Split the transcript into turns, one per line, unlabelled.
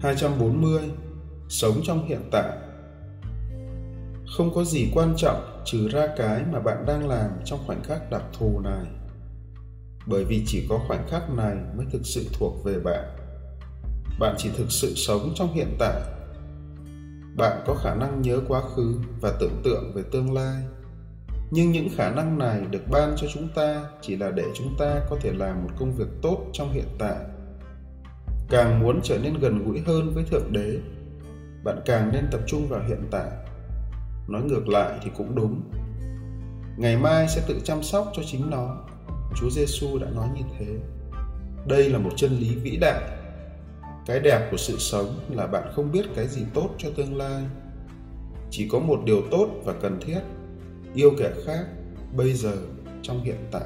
240 Sống trong hiện tại Không có gì quan trọng trừ ra cái mà bạn đang làm trong khoảnh khắc đặc thù này. Bởi vì chỉ có khoảnh khắc này mới thực sự thuộc về bạn. Bạn chỉ thực sự sống trong hiện tại. Bạn có khả năng nhớ quá khứ và tưởng tượng về tương lai. Nhưng những khả năng này được ban cho chúng ta chỉ là để chúng ta có thể làm một công việc tốt trong hiện tại càng muốn trở nên gần gũi hơn với thượng đế, bạn càng nên tập trung vào hiện tại. Nói ngược lại thì cũng đúng. Ngày mai sẽ tự chăm sóc cho chính nó. Chúa giêsu đã nói như thế. Đây là một chân lý vĩ đại. Cái đẹp của sự sống là bạn không biết cái gì tốt cho tương lai. Chỉ có một điều tốt và cần thiết, yêu kẻ khác bây giờ trong hiện tại.